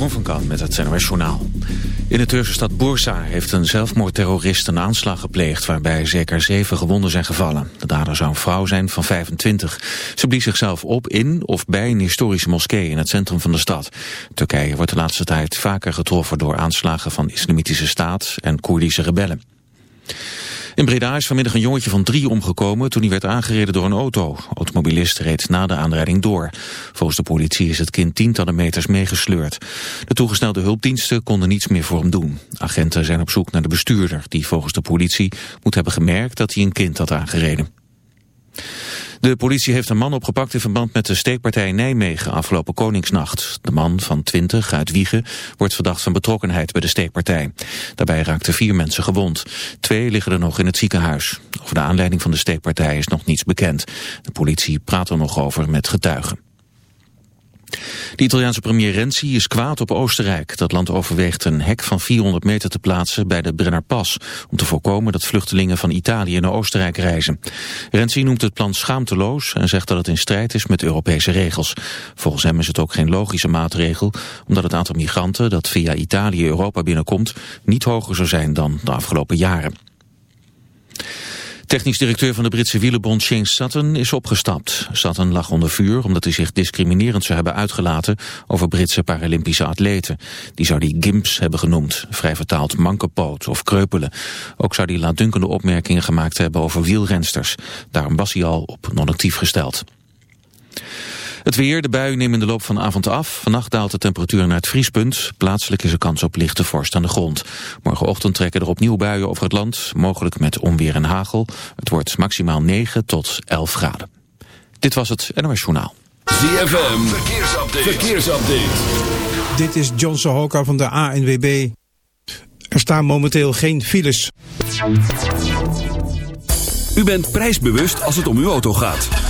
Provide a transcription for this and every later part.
Jeroen van Kan met het NOS Journaal. In de Turkse stad Bursa heeft een zelfmoordterrorist een aanslag gepleegd... waarbij zeker zeven gewonden zijn gevallen. De dader zou een vrouw zijn van 25. Ze blies zichzelf op in of bij een historische moskee in het centrum van de stad. Turkije wordt de laatste tijd vaker getroffen door aanslagen van islamitische staat en Koerdische rebellen. In Breda is vanmiddag een jongetje van drie omgekomen toen hij werd aangereden door een auto. Automobilist reed na de aanrijding door. Volgens de politie is het kind tientallen meters meegesleurd. De toegesnelde hulpdiensten konden niets meer voor hem doen. Agenten zijn op zoek naar de bestuurder die volgens de politie moet hebben gemerkt dat hij een kind had aangereden. De politie heeft een man opgepakt in verband met de steekpartij Nijmegen afgelopen Koningsnacht. De man van 20 uit Wiegen wordt verdacht van betrokkenheid bij de steekpartij. Daarbij raakten vier mensen gewond. Twee liggen er nog in het ziekenhuis. Over de aanleiding van de steekpartij is nog niets bekend. De politie praat er nog over met getuigen. De Italiaanse premier Renzi is kwaad op Oostenrijk. Dat land overweegt een hek van 400 meter te plaatsen bij de Brennerpas... om te voorkomen dat vluchtelingen van Italië naar Oostenrijk reizen. Renzi noemt het plan schaamteloos en zegt dat het in strijd is met Europese regels. Volgens hem is het ook geen logische maatregel... omdat het aantal migranten dat via Italië Europa binnenkomt... niet hoger zou zijn dan de afgelopen jaren. Technisch directeur van de Britse wielerbond Shane Sutton is opgestapt. Sutton lag onder vuur omdat hij zich discriminerend zou hebben uitgelaten over Britse Paralympische atleten. Die zou die gimps hebben genoemd, vrij vertaald mankepoot of kreupelen. Ook zou hij laatdunkende opmerkingen gemaakt hebben over wielrensters. Daarom was hij al op non-actief gesteld. Het weer, de buien nemen in de loop van de avond af. Vannacht daalt de temperatuur naar het vriespunt. Plaatselijk is er kans op lichte vorst aan de grond. Morgenochtend trekken er opnieuw buien over het land. Mogelijk met onweer en hagel. Het wordt maximaal 9 tot 11 graden. Dit was het NOS Journaal. ZFM, verkeersupdate. verkeersupdate. Dit is John Sohoka van de ANWB. Er staan momenteel geen files. U bent prijsbewust als het om uw auto gaat.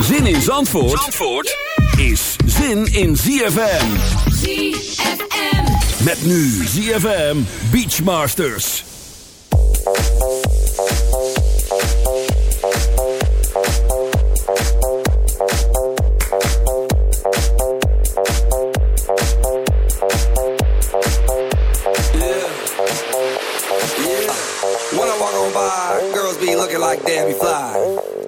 Zin in Zandvoort, Zandvoort is zin in ZFM. ZFM. Met nu ZFM Beachmasters. When I walk on by, girls be looking like Debbie Fly.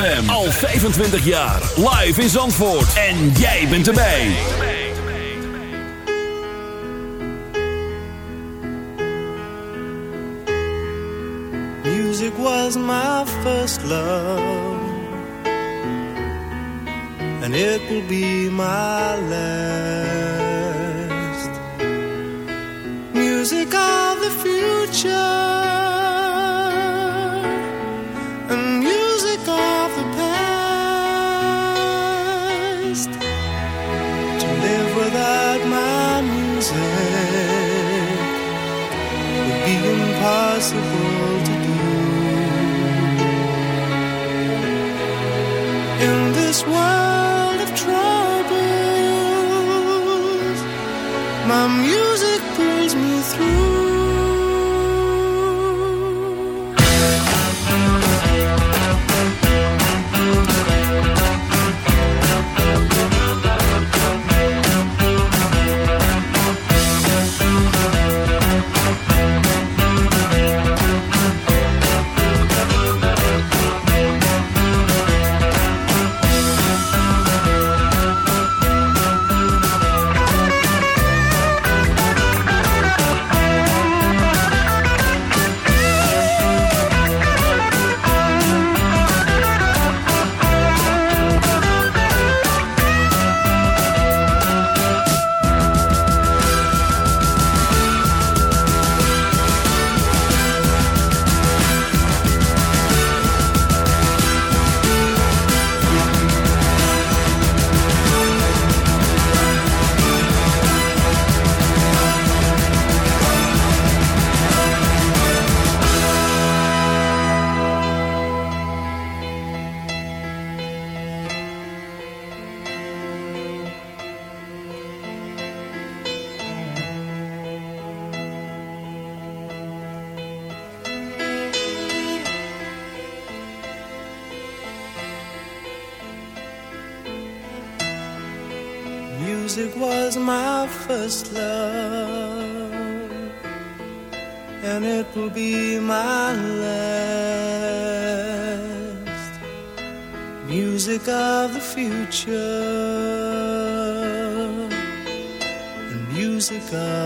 ZFM. Al 25 jaar. Live in Zandvoort. En jij bent erbij. Music was my first love. And it will be my last. Music of the future. you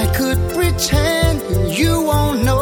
I could pretend you won't know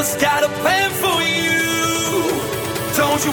Got a plan for you. Don't you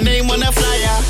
your name on a flyer.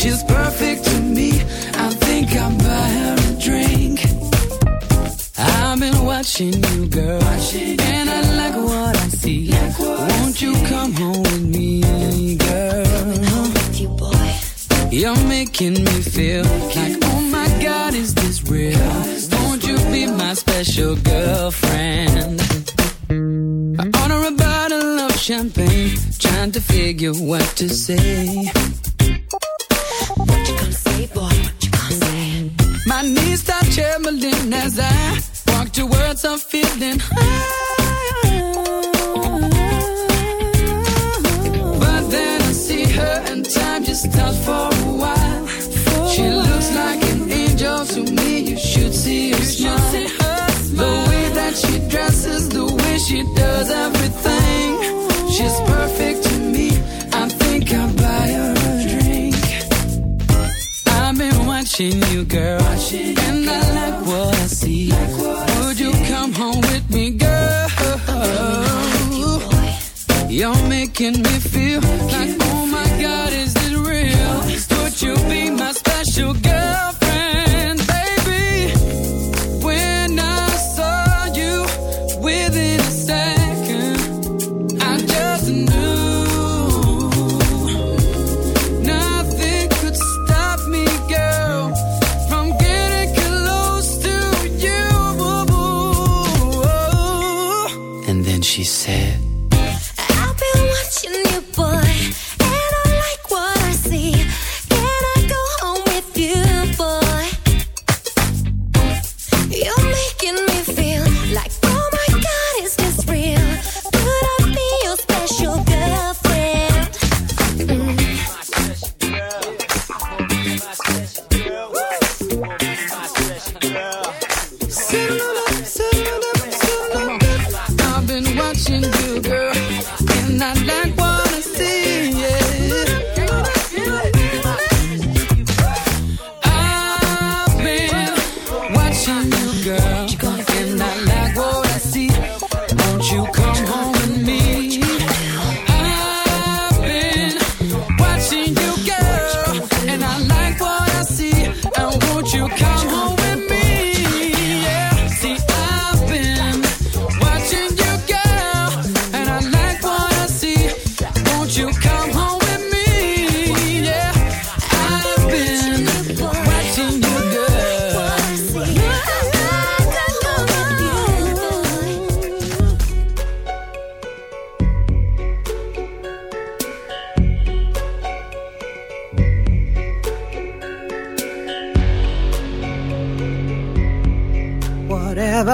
She's perfect to me. I think I'll buy her a drink. I've been watching you, girl, and I like what I see. Won't you come home with me, girl? Coming home with You're making me feel like, oh my God, is this real? Won't you be my special girlfriend? I order a bottle of champagne, trying to figure what to say. Towards a feeling high. But then I see her and time just stops for a while. She looks like an angel to me. You should see her smile. The way that she dresses, the way she does everything. She's perfect to me. I think I'll buy her a drink. I've been watching you, girl, and I like what I see. Would you making me feel like,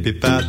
Be pas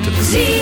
to the.